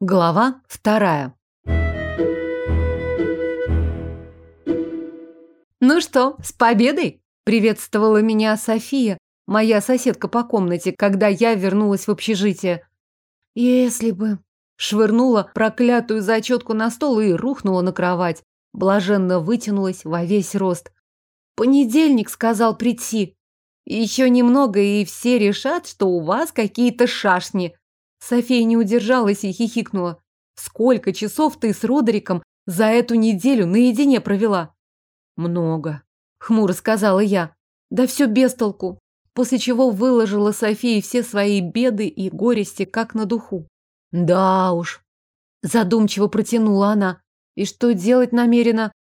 Глава вторая. «Ну что, с победой?» – приветствовала меня София, моя соседка по комнате, когда я вернулась в общежитие. «Если бы...» – швырнула проклятую зачетку на стол и рухнула на кровать. Блаженно вытянулась во весь рост. «Понедельник сказал прийти. Еще немного, и все решат, что у вас какие-то шашни», София не удержалась и хихикнула. Сколько часов ты с Родериком за эту неделю наедине провела? Много, хмуро сказала я. Да все без толку. После чего выложила Софии все свои беды и горести как на духу. Да уж, задумчиво протянула она. И что делать намерена?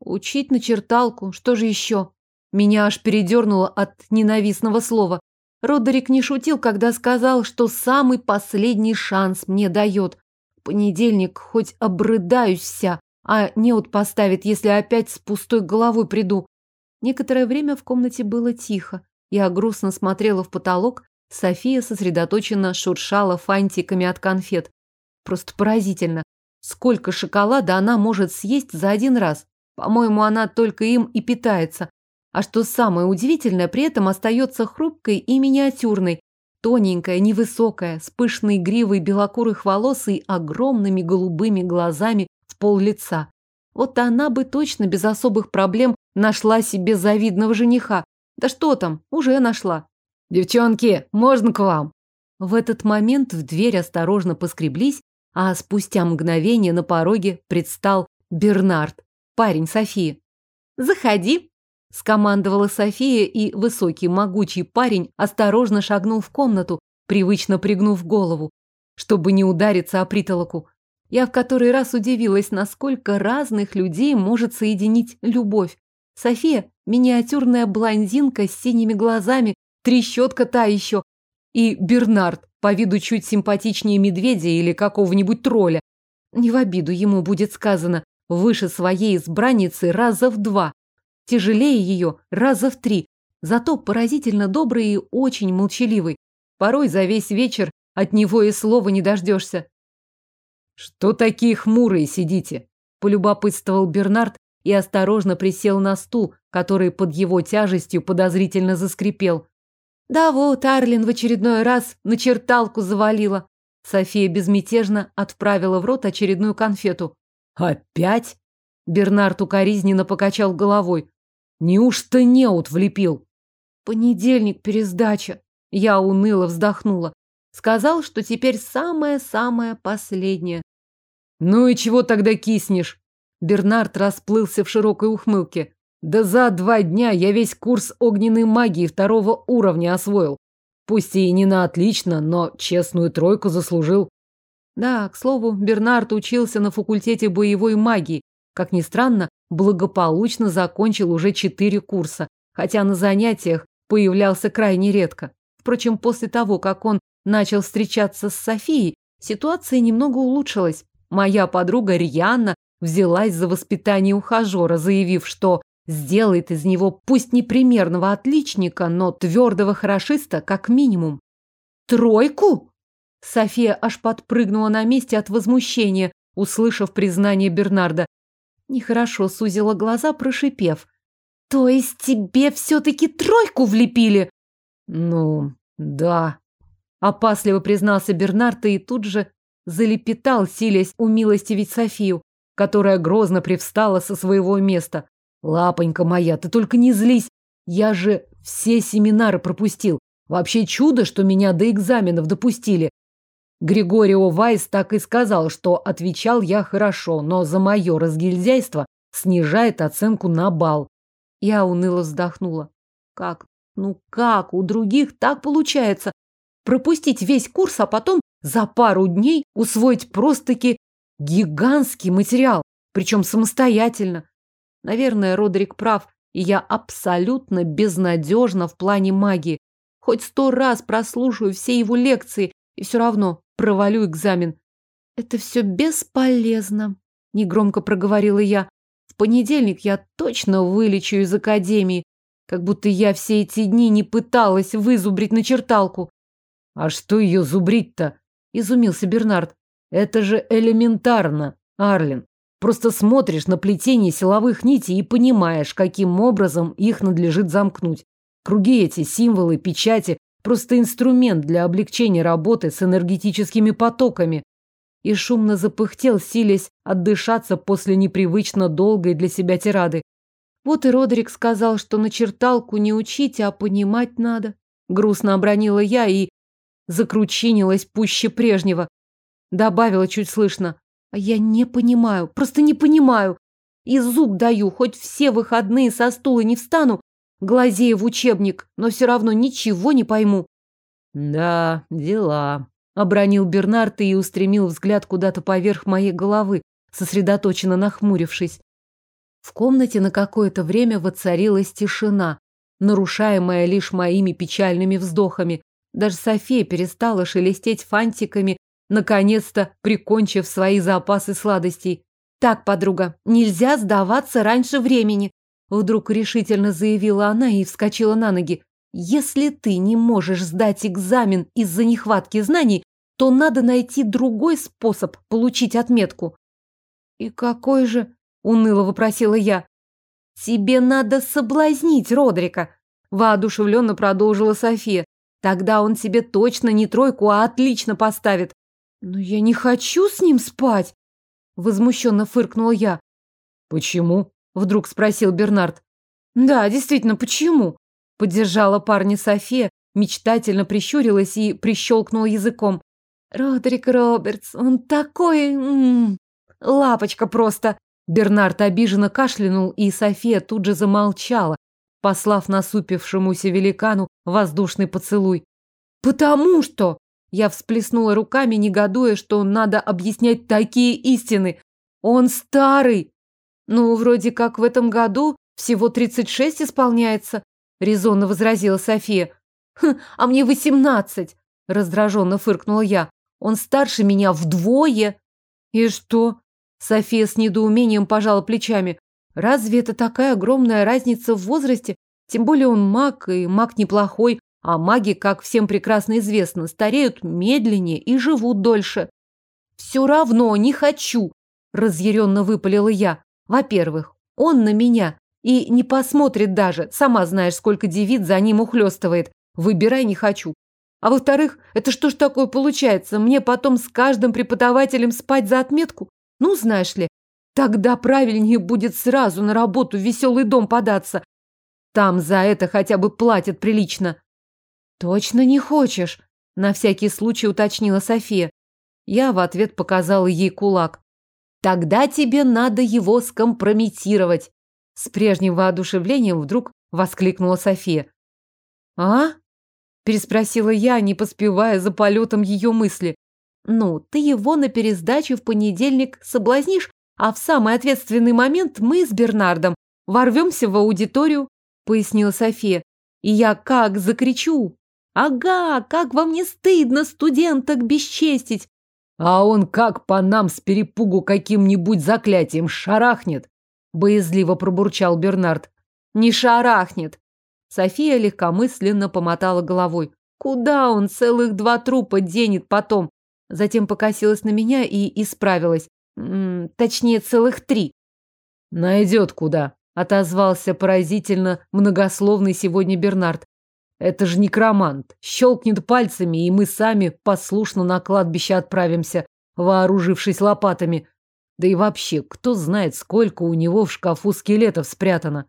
Учить на черталку, что же еще? Меня аж передернуло от ненавистного слова. Родерик не шутил, когда сказал, что самый последний шанс мне дает. Понедельник хоть обрыдаюсь вся, а неуд поставит, если опять с пустой головой приду. Некоторое время в комнате было тихо. Я грустно смотрела в потолок, София сосредоточенно шуршала фантиками от конфет. Просто поразительно. Сколько шоколада она может съесть за один раз? По-моему, она только им и питается. А что самое удивительное, при этом остается хрупкой и миниатюрной, тоненькая, невысокая, с пышной гривой белокурых волос и огромными голубыми глазами в пол лица. Вот она бы точно без особых проблем нашла себе завидного жениха. Да что там, уже нашла. «Девчонки, можно к вам?» В этот момент в дверь осторожно поскреблись, а спустя мгновение на пороге предстал Бернард, парень Софии. «Заходи», Скомандовала София, и высокий могучий парень осторожно шагнул в комнату, привычно пригнув голову, чтобы не удариться о притолоку. Я в который раз удивилась, насколько разных людей может соединить любовь. София – миниатюрная блондинка с синими глазами, трещотка та еще. И Бернард, по виду чуть симпатичнее медведя или какого-нибудь тролля. Не в обиду ему будет сказано, выше своей избранницы раза в два тяжелее ее раза в три, зато поразительно добрый и очень молчаливый. Порой за весь вечер от него и слова не дождешься. «Что такие хмурые сидите?» – полюбопытствовал Бернард и осторожно присел на стул, который под его тяжестью подозрительно заскрипел. «Да вот, Арлин в очередной раз на черталку завалила». София безмятежно отправила в рот очередную конфету. «Опять?» Бернард укоризненно покачал головой. Неужто неуд влепил? Понедельник пересдача. Я уныло вздохнула. Сказал, что теперь самое-самое последнее. Ну и чего тогда киснешь? Бернард расплылся в широкой ухмылке. Да за два дня я весь курс огненной магии второго уровня освоил. Пусть и не на отлично, но честную тройку заслужил. Да, к слову, Бернард учился на факультете боевой магии. Как ни странно, благополучно закончил уже четыре курса, хотя на занятиях появлялся крайне редко. Впрочем, после того, как он начал встречаться с Софией, ситуация немного улучшилась. Моя подруга Рьяна взялась за воспитание ухажера, заявив, что сделает из него пусть не примерного отличника, но твердого хорошиста как минимум. «Тройку?» София аж подпрыгнула на месте от возмущения, услышав признание Бернарда. Нехорошо сузила глаза, прошипев. «То есть тебе все-таки тройку влепили?» «Ну, да», — опасливо признался Бернард и тут же залепетал, силясь умилостивить Софию, которая грозно привстала со своего места. «Лапонька моя, ты только не злись, я же все семинары пропустил. Вообще чудо, что меня до экзаменов допустили. Григорио Вайс так и сказал, что отвечал я хорошо, но за мое разгильдяйство снижает оценку на бал. Я уныло вздохнула. Как? Ну как? У других так получается. Пропустить весь курс, а потом за пару дней усвоить просто-таки гигантский материал, причем самостоятельно. Наверное, Родерик прав, и я абсолютно безнадежна в плане магии. Хоть сто раз прослушаю все его лекции, и все равно провалю экзамен. Это все бесполезно, негромко проговорила я. В понедельник я точно вылечу из академии, как будто я все эти дни не пыталась вызубрить на черталку. А что ее зубрить-то? Изумился Бернард. Это же элементарно, Арлин. Просто смотришь на плетение силовых нитей и понимаешь, каким образом их надлежит замкнуть. Круги эти, символы, печати – просто инструмент для облегчения работы с энергетическими потоками. И шумно запыхтел, силясь отдышаться после непривычно долгой для себя тирады. Вот и Родерик сказал, что на черталку не учить, а понимать надо. Грустно обронила я и закручинилась пуще прежнего. Добавила чуть слышно. А я не понимаю, просто не понимаю. И зуб даю, хоть все выходные со стула не встану, глазея в учебник, но все равно ничего не пойму. Да, дела. Обронил Бернард и устремил взгляд куда-то поверх моей головы, сосредоточенно нахмурившись. В комнате на какое-то время воцарилась тишина, нарушаемая лишь моими печальными вздохами. Даже София перестала шелестеть фантиками наконец-то прикончив свои запасы сладостей. «Так, подруга, нельзя сдаваться раньше времени», вдруг решительно заявила она и вскочила на ноги. «Если ты не можешь сдать экзамен из-за нехватки знаний, то надо найти другой способ получить отметку». «И какой же?» – уныло вопросила я. «Тебе надо соблазнить Родрика», – воодушевленно продолжила София. «Тогда он тебе точно не тройку, а отлично поставит. «Но я не хочу с ним спать!» Возмущенно фыркнула я. «Почему?» Вдруг спросил Бернард. «Да, действительно, почему?» Поддержала парня София, мечтательно прищурилась и прищелкнула языком. «Родрик Робертс, он такой... М -м, лапочка просто!» Бернард обиженно кашлянул, и София тут же замолчала, послав насупившемуся великану воздушный поцелуй. «Потому что...» Я всплеснула руками, негодуя, что надо объяснять такие истины. Он старый. Ну, вроде как в этом году всего 36 исполняется, резонно возразила София. Хм, а мне 18, раздраженно фыркнула я. Он старше меня вдвое. И что? София с недоумением пожала плечами. Разве это такая огромная разница в возрасте? Тем более он маг, и маг неплохой, а маги, как всем прекрасно известно, стареют медленнее и живут дольше. Все равно не хочу, разъяренно выпалила я. Во-первых, он на меня и не посмотрит даже. Сама знаешь, сколько девиц за ним ухлёстывает. Выбирай не хочу. А во-вторых, это что ж такое получается? Мне потом с каждым преподавателем спать за отметку? Ну, знаешь ли, тогда правильнее будет сразу на работу в веселый дом податься. Там за это хотя бы платят прилично. «Точно не хочешь?» – на всякий случай уточнила София. Я в ответ показала ей кулак. «Тогда тебе надо его скомпрометировать!» С прежним воодушевлением вдруг воскликнула София. «А?» – переспросила я, не поспевая за полетом ее мысли. «Ну, ты его на пересдачу в понедельник соблазнишь, а в самый ответственный момент мы с Бернардом ворвемся в аудиторию», – пояснила София. «И я как закричу, Ага, как вам не стыдно студенток бесчестить? А он как по нам с перепугу каким-нибудь заклятием шарахнет, боязливо пробурчал Бернард. Не шарахнет. София легкомысленно помотала головой. Куда он целых два трупа денет потом? Затем покосилась на меня и исправилась. М -м, точнее, целых три. Найдет куда, отозвался поразительно многословный сегодня Бернард. Это же некромант. Щелкнет пальцами, и мы сами послушно на кладбище отправимся, вооружившись лопатами. Да и вообще, кто знает, сколько у него в шкафу скелетов спрятано.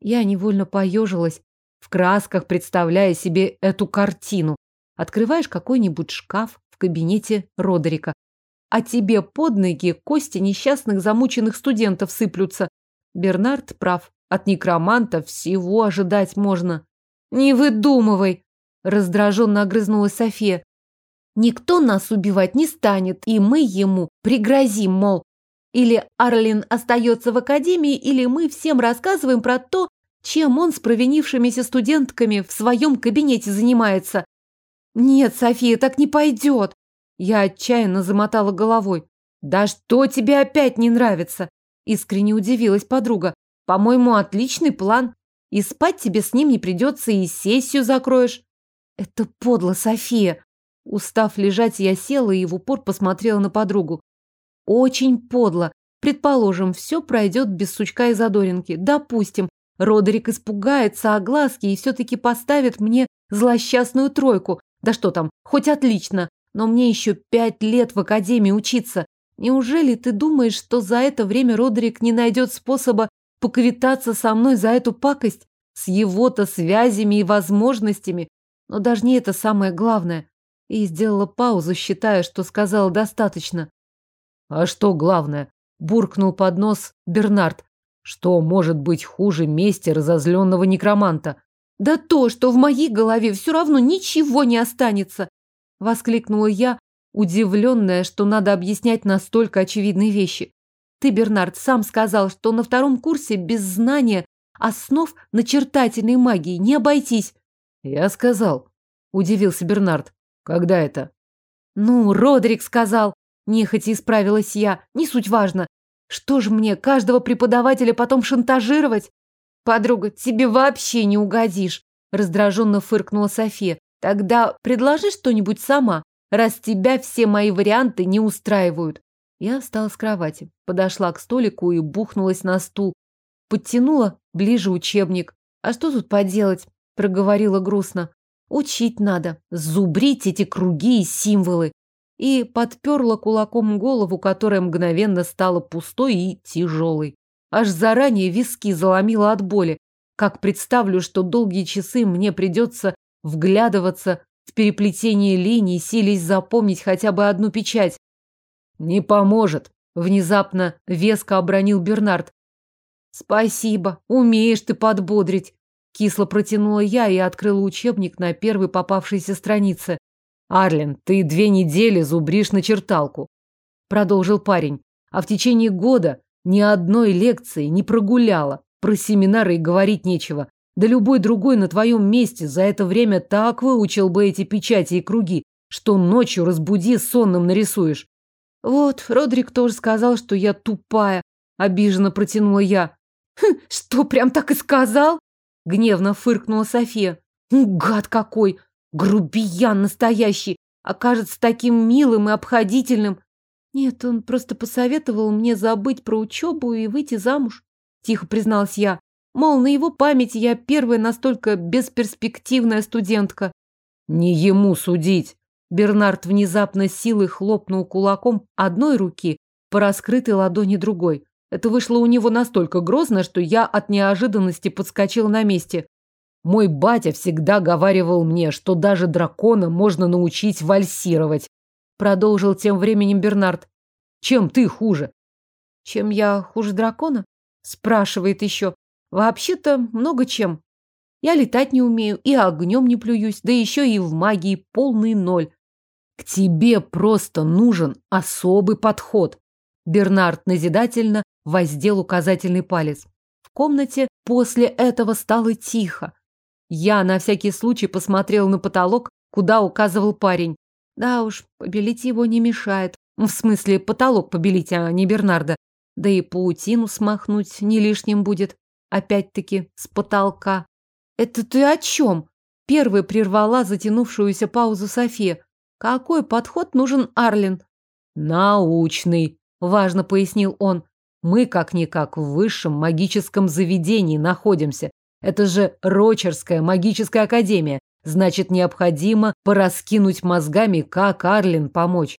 Я невольно поежилась, в красках представляя себе эту картину. Открываешь какой-нибудь шкаф в кабинете Родерика, а тебе под ноги кости несчастных замученных студентов сыплются. Бернард прав, от некроманта всего ожидать можно. «Не выдумывай!» – раздраженно огрызнулась София. «Никто нас убивать не станет, и мы ему пригрозим, мол, или Арлин остается в академии, или мы всем рассказываем про то, чем он с провинившимися студентками в своем кабинете занимается. Нет, София, так не пойдет. Я отчаянно замотала головой. Да что тебе опять не нравится? Искренне удивилась подруга. По-моему, отличный план. И спать тебе с ним не придется, и сессию закроешь. Это подло, София. Устав лежать, я села и в упор посмотрела на подругу. Очень подло. Предположим, все пройдет без сучка и задоринки. Допустим, Родерик испугается огласки и все-таки поставит мне злосчастную тройку. Да что там, хоть отлично. Но мне еще пять лет в академии учиться. Неужели ты думаешь, что за это время Родерик не найдет способа поквитаться со мной за эту пакость? С его-то связями и возможностями? Но даже не это самое главное. И сделала паузу, считая, что сказала достаточно. А что главное? Буркнул под нос Бернард. Что может быть хуже мести разозленного некроманта? Да то, что в моей голове все равно ничего не останется. Воскликнула я, удивленная, что надо объяснять настолько очевидные вещи. Ты, Бернард, сам сказал, что на втором курсе без знания основ начертательной магии не обойтись. Я сказал, удивился Бернард. Когда это? Ну, Родрик сказал. Нехотя исправилась я. Не суть важно. Что ж мне, каждого преподавателя потом шантажировать? Подруга, тебе вообще не угодишь. Раздраженно фыркнула София. Тогда предложи что-нибудь сама, раз тебя все мои варианты не устраивают. Я встала с кровати, подошла к столику и бухнулась на стул. Подтянула ближе учебник. А что тут поделать? Проговорила грустно. Учить надо, зубрить эти круги и символы и подперла кулаком голову, которая мгновенно стала пустой и тяжелой. Аж заранее виски заломила от боли. Как представлю, что долгие часы мне придется вглядываться в переплетение линий, сились запомнить хотя бы одну печать. «Не поможет», — внезапно веско обронил Бернард. «Спасибо, умеешь ты подбодрить», — кисло протянула я и открыла учебник на первой попавшейся странице. Арлен, ты две недели зубришь на черталку, продолжил парень, а в течение года ни одной лекции не прогуляла. Про семинары и говорить нечего. Да любой другой на твоем месте за это время так выучил бы эти печати и круги, что ночью разбуди сонным нарисуешь. Вот, Родрик тоже сказал, что я тупая, обиженно протянула я. Хм, что, прям так и сказал? Гневно фыркнула София. Гад какой! Грубиян настоящий, окажется таким милым и обходительным. Нет, он просто посоветовал мне забыть про учебу и выйти замуж, тихо призналась я. Мол, на его памяти я первая настолько бесперспективная студентка. Не ему судить. Бернард внезапно силой хлопнул кулаком одной руки по раскрытой ладони другой. Это вышло у него настолько грозно, что я от неожиданности подскочил на месте. Мой батя всегда говаривал мне, что даже дракона можно научить вальсировать. Продолжил тем временем Бернард. Чем ты хуже? Чем я хуже дракона? Спрашивает еще. Вообще-то много чем. Я летать не умею и огнем не плююсь, да еще и в магии полный ноль. К тебе просто нужен особый подход. Бернард назидательно воздел указательный палец. В комнате после этого стало тихо. Я на всякий случай посмотрел на потолок, куда указывал парень. Да уж, побелить его не мешает. В смысле, потолок побелить, а не Бернарда. Да и паутину смахнуть не лишним будет. Опять-таки, с потолка. Это ты о чем? Первая прервала затянувшуюся паузу София. Какой подход нужен Арлин? Научный, важно пояснил он. Мы как-никак в высшем магическом заведении находимся. Это же Рочерская магическая академия. Значит, необходимо пораскинуть мозгами, как Арлин помочь.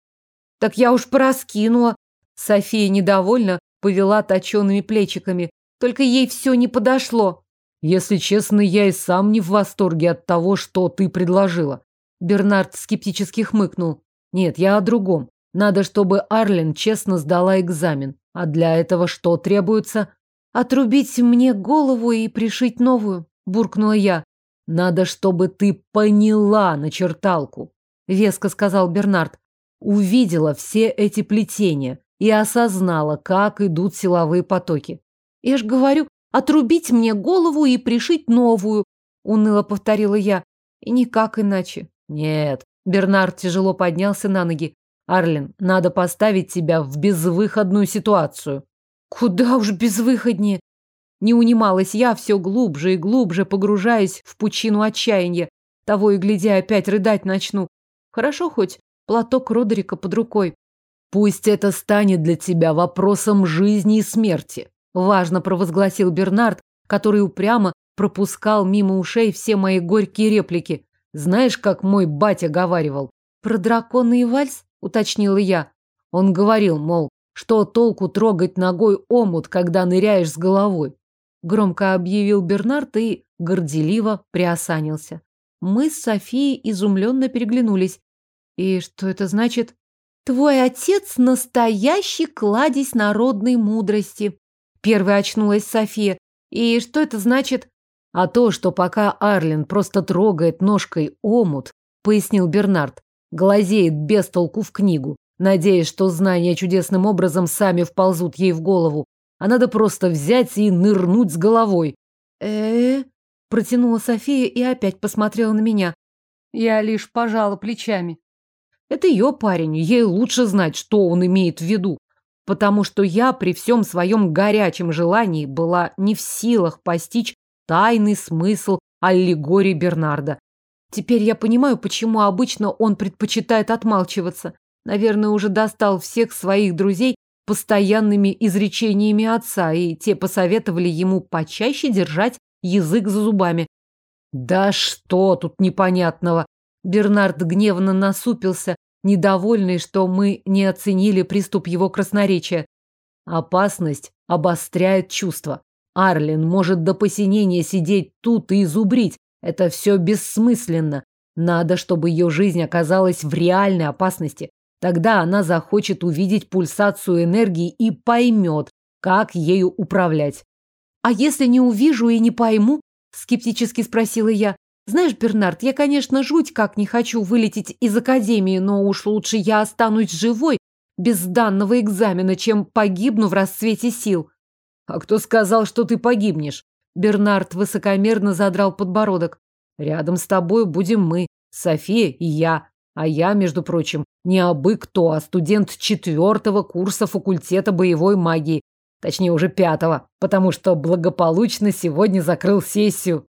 Так я уж пораскинула. София недовольно повела точеными плечиками. Только ей все не подошло. Если честно, я и сам не в восторге от того, что ты предложила. Бернард скептически хмыкнул. Нет, я о другом. Надо, чтобы Арлин честно сдала экзамен. А для этого что требуется? Отрубить мне голову и пришить новую, буркнула я. Надо, чтобы ты поняла начерталку, веско сказал Бернард. Увидела все эти плетения и осознала, как идут силовые потоки. Я ж говорю, отрубить мне голову и пришить новую, уныло повторила я. И никак иначе. Нет, Бернард тяжело поднялся на ноги. Арлин, надо поставить тебя в безвыходную ситуацию. Куда уж безвыходнее. Не унималась я все глубже и глубже, погружаясь в пучину отчаяния. Того и глядя, опять рыдать начну. Хорошо хоть платок Родерика под рукой. Пусть это станет для тебя вопросом жизни и смерти, важно провозгласил Бернард, который упрямо пропускал мимо ушей все мои горькие реплики. Знаешь, как мой батя говаривал? Про дракона и вальс, уточнила я. Он говорил, мол, что толку трогать ногой омут, когда ныряешь с головой? Громко объявил Бернард и горделиво приосанился. Мы с Софией изумленно переглянулись. И что это значит? Твой отец настоящий кладезь народной мудрости. Первой очнулась София. И что это значит? А то, что пока Арлин просто трогает ножкой омут, пояснил Бернард, глазеет без толку в книгу, надеясь, что знания чудесным образом сами вползут ей в голову, а надо просто взять и нырнуть с головой. э, -э протянула София и опять посмотрела на меня. Я лишь пожала плечами. Это ее парень, ей лучше знать, что он имеет в виду, потому что я при всем своем горячем желании была не в силах постичь тайный смысл аллегории Бернарда. Теперь я понимаю, почему обычно он предпочитает отмалчиваться. Наверное, уже достал всех своих друзей постоянными изречениями отца, и те посоветовали ему почаще держать язык за зубами. Да что тут непонятного? Бернард гневно насупился, недовольный, что мы не оценили приступ его красноречия. Опасность обостряет чувства. Арлин может до посинения сидеть тут и зубрить. Это все бессмысленно. Надо, чтобы ее жизнь оказалась в реальной опасности. Тогда она захочет увидеть пульсацию энергии и поймет, как ею управлять. «А если не увижу и не пойму?» – скептически спросила я. «Знаешь, Бернард, я, конечно, жуть как не хочу вылететь из академии, но уж лучше я останусь живой без данного экзамена, чем погибну в расцвете сил». А кто сказал, что ты погибнешь? Бернард высокомерно задрал подбородок. Рядом с тобой будем мы, София и я. А я, между прочим, не абы кто, а студент четвертого курса факультета боевой магии. Точнее, уже пятого, потому что благополучно сегодня закрыл сессию.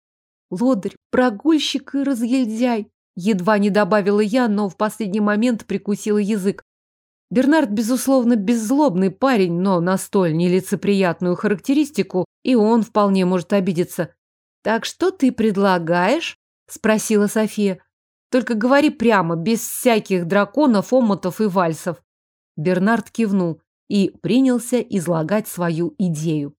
Лодырь, прогульщик и разъельдяй. Едва не добавила я, но в последний момент прикусила язык. Бернард, безусловно, беззлобный парень, но на столь нелицеприятную характеристику и он вполне может обидеться. «Так что ты предлагаешь?» – спросила София. «Только говори прямо, без всяких драконов, омотов и вальсов». Бернард кивнул и принялся излагать свою идею.